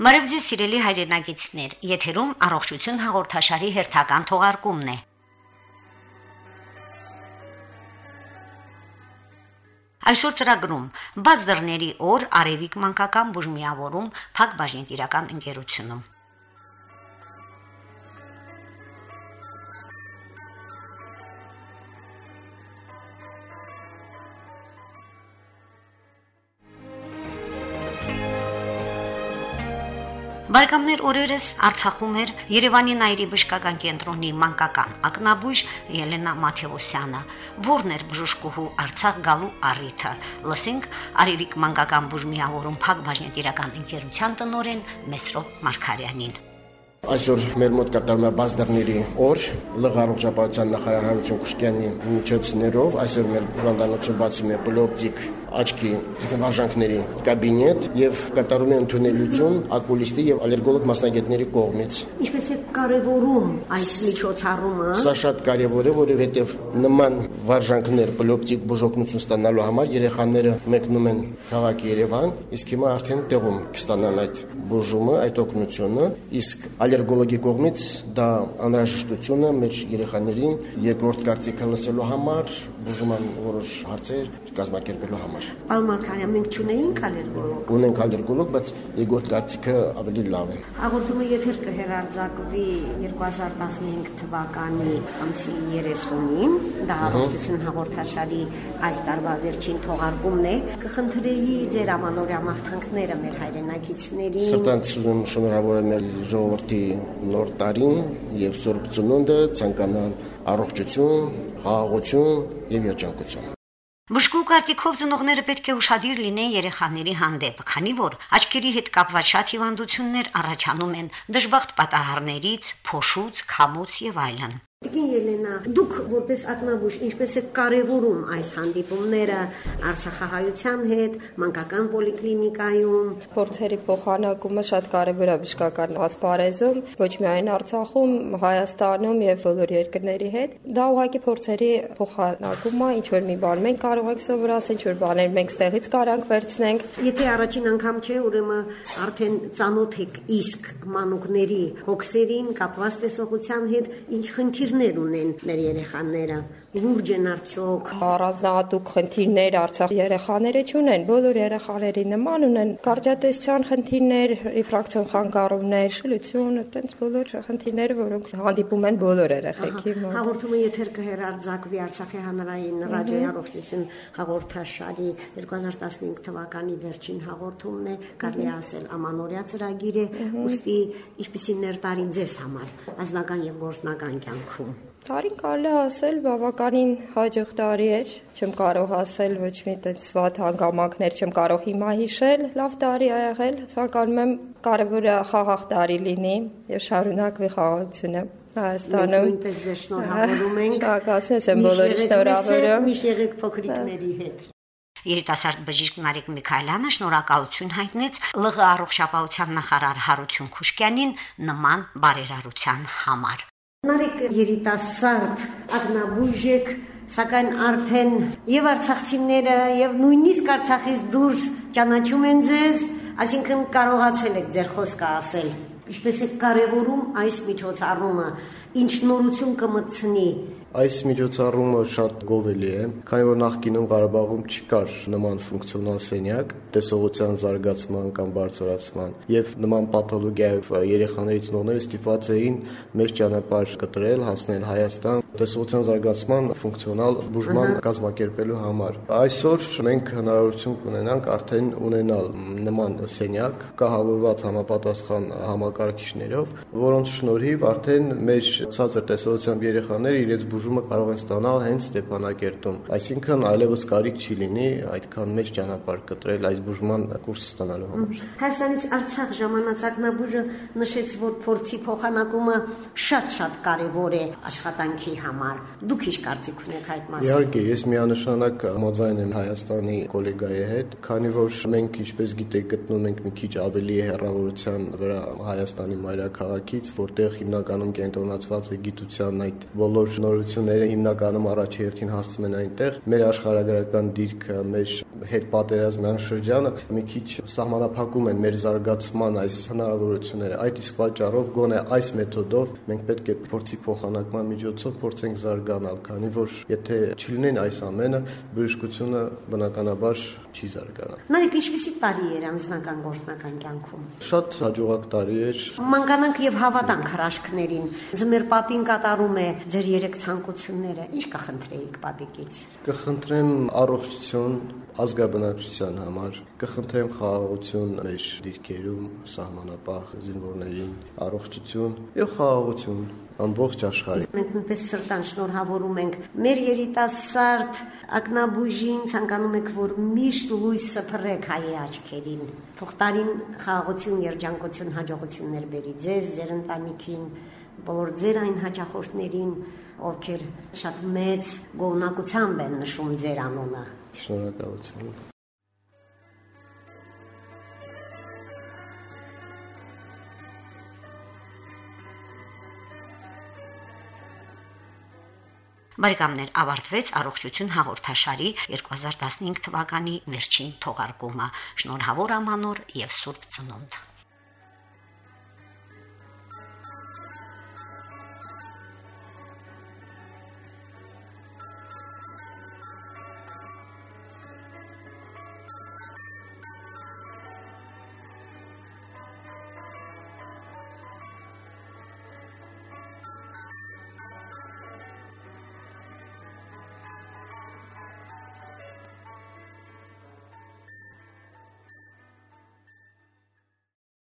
Մարև ձեզ սիրելի հայրենագիտներ, եթերում առողջություն հաղորդաշարի հերթական թողարկումն է։ Այսօր ծրագրում. Բաց դռների օր Արևիկ մանկական բուժմիավորում Փակ բաժնետիրական ընկերությունում Բարգամներ օրերս Արցախում էր Երևանի Նայրի բժշկական կենտրոնի մանկական ակնաբույժ Ելենա Մաթեոսյանը, որն էր բժշկուհու Արցախ գալու առիթը։ Լսենք Արևիկ մանկական բուժմիավորում Փակ բաժնետիրական ընկերության տնորեն Մեսրո Մարկարյանին։ Այսօր մեր մոտ կատարում է բազդռների օր ԼՂ առողջապահության նախարար Հարություն Քուշկյանի միջոցներով այսօր մեր հիվանդանոցում բացում է բլոպտիկ աչքի վարժանքների կաբինետ եւ կատարում է ընդունելություն ակուլիստի եւ ալերգոլոգ մասնագետների կողմից։ Ինչպես է կարևորում այս միջոցառումը։ Սա շատ կարևոր է, որովհետեւ նման վարժանքներ բլոպտիկ բուժօգնություն ստանալու համար երեխաները մեկնում են քաղաք Երևան, իսկ հիմա արդեն տեղում կստանան այդ բուժումը, այդ օգնությունը, իսկ ալերգոլոգի կողմից դա անհրաժեշտություն է մեր երեխաներին երկրորդ կարծիքը լսելու համար, բուժման որոշ հարցեր կազմակերպելու համար։ Պարոն Մարկարյան, մենք չունեինք ալերգոլոգ։ Ունենք ալերգոլոգ, բայց երկրորդ կարծիքը ավելի լավ է։ Հաղորդումը եթեր կհերարձակվի 2015 թվականի ամսի 30-ին, դա առողջություն հաղորդաշարի այս տարվա վերջին թողարկումն է։ Կխնդրեի ձեր ամանորյա մաղթանքները մեր հայրենակիցներին։ Սրտանց ուզում շնորհավորել ժողովրդի նոր տարին եւ Սուրբ Ծնունդը ցանկանալ առողջություն, խաղաղություն եւ երջանկություն։ Բժշկու կարծիքով ծնողները պետք է ուշադիր լինեն երեխաների հանդեպ, քանի որ աչքերի հետ կապված շատ հիվանդություններ առաջանում են դժբախտ պատահարներից, փոշուց, քամուց եւ այլն։ Տիկին Ելենա, դուք որպես ակնաբույժ ինչպես եք կարևորում այս հանդիպումները Արցախահայության հետ, մանկական պոլիկլինիկայում։ Փորձերի փոխանակումը շատ կարևոր է բժշկական ասպարեզում, ոչ միայն Արցախում, Հայաստանում եւ բոլոր երկրների հետ։ Դա ուղղակի փորձերի փոխանակում է, ինչ որ մի բան մենք կարող ենք սովորասել, ինչ որ բաներ մենք ստեղից կարանք վերցնենք։ Եթե առաջին անգամ չէ, ուրեմն արդեն ծանոթ եք իսկ մանուկների հոգսերին կապված տեսողության հետ, ինչ խնդիր խնդիրներ ունեն մեր երեխաները լուրջ են արդյոք առանձնահատուկ խնդիրներ Արցախ երեխաները չունեն բոլոր երեխաների նման ունեն կարճատեսչյան խնդիրներ ռիֆրակցիոն խանգարումներ շլություն այտենց բոլոր խնդիրները որոնք հանդիպում են բոլոր երեխեքի մոտ հաղորդումը եթեր կհերարձակվի Արցախի հանրային ռադիոյի առողջություն հաղորդաշարի 2015 թվականի վերջին հաղորդումն է կարելի ասել ամանորյա ծրագիր է ուստի ինչպիսի ներտարին ձեզ համար ազնական եւ գործնական կյանքում Տարին կարելի ասել բավականին հաջող տարի էր, չեմ կարող ասել ոչ մի տենց վատ հանգամանքներ չեմ կարող հիմա հիշել, լավ տարի ա եղել, ցանկանում եմ կարևորը խաղաղ տարի լինի եւ շարունակվի խաղաղությունը Հայաստանում։ նույնպես ձեզ շնորհավորում ենք։ Շնորհակալություն եմ բոլորի շնորհավորում։ Միշտ եղեք փոքրիկների հետ։ Երիտասարդ բժիշկ Նարեկ Միքայելյանը շնորհակալություն հայտնեց ԼՂ առողջապահության նախարար Հարություն Խուշկյանին նման բարերարության համար։ Նարեկ երիտասարդ ակնաբույժ եք, սակայն արդեն եւ արցախցիները եւ նույնիսկ Արցախից դուրս ճանաչում են ձեզ, այսինքն կարողացել եք ձեր խոսքը ասել։ Ինչպես է կարևորում այս միջոցառումը, ինչ նորություն կմտցնի Այս միջոցառումը շատ գովելի է, քանի որ նախկինում Ղարաբաղում չկար նման ֆունկցիոնալ սենյակ տեսողության զարգացման կամ բարձրացման եւ նման պաթոլոգիայով երեխաների ծնողները ստիպված էին մեծ ճանապարհ կտրել, հասնել Հայաստան տեսողության զարգացման ֆունկցիոնալ բուժման կազմակերպելու համար։ Այսօր մենք հնարավորություն կունենանք արդեն ունենալ նման սենյակ կահավորված համապատասխան համակարգիչներով, որոնց շնորհիվ արդեն մեր ցածր տեսողությամբ երեխաները իրենց բուժումը կարող են ստանալ հենց Ստեփանակերտում։ Այսինքն այլևս կարիք չի լինի այդքան մեծ ճանապարհ կտրել այս բուժման կուրսը ստանալու համար։ Հայաստանից Արցախ ժամանակակնաբուժը նշեց, որ փորձի փոխանակումը շատ-շատ կարևոր է աշխատանքի համար։ Դուք ի՞նչ կարծիք ունեք այդ մասին։ Իհարկե, ես միանշանակ համաձայն եմ Հայաստանի գոլեգայի հետ, քանի որ մենք ինչպես գիտեք գտնում ենք մի քիչ ավելի հեռավորության վրա Հայաստանի մայրաքաղաքից, որտեղ հիմնականում կենտրոնացված ստեղծված է գիտության այդ բոլոր նորությունները հիմնականում առաջի հերթին հասցում են այնտեղ։ Մեր աշխարհագրական դիրքը, մեր հետ պատերազմյան շրջանը մի քիչ սահմանափակում են մեր զարգացման այս հնարավորությունները։ Այդ իսկ պատճառով գոնե այս մեթոդով մենք պետք է փորձի փոխանակման միջոցով փորձենք զարգանալ, քանի որ եթե չլինեն այս ամենը, բժշկությունը բնականաբար չի զարգանա։ Նարեկ ինչպեսի տարի էր անձնական գործնական կյանքում։ Շատ հաջողակ տարի էր։ Մանկանանք եւ հավատանք հրաշքներին։ Ձմեր պապին կատարում է ձեր երեք ցանկությունները։ Ինչ կխնդրեիք պապիկից։ Կխնդրեմ առողջություն ազգաբնակչության համար, կխնդրեմ խաղաղություն մեր դիրքերում, սահմանապահ զինվորներին, առողջություն եւ խաղաղություն ամբողջ աշխարհին։ Մենք նույնպես սրտան շնորհավորում ենք մեր երիտասարդ ակնաբույժին, ցանկանում եք, որ միշտ լույս սփռեք հայի աչքերին։ Թող տարին խաղաղություն, երջանկություն, հաջողություններ բերի ձեզ, ձեր ընտանիքին, բոլոր ձեր այն հաճախորդներին, ովքեր շատ մեծ գոհնակությամբ են նշում ձեր անունը։ Շնորհակալություն։ Բարեկամներ ավարտվեց առողջություն հաղորդաշարի 2015 թվականի վերջին թողարկումը։ Շնորհավոր ամանոր եւ Սուրբ Ծնունդ։